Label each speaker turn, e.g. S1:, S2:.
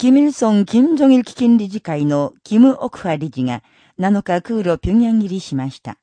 S1: キミルソン・キム・ジョギル基金理事会のキム・オクファ理事が7日空路平壌入りしました。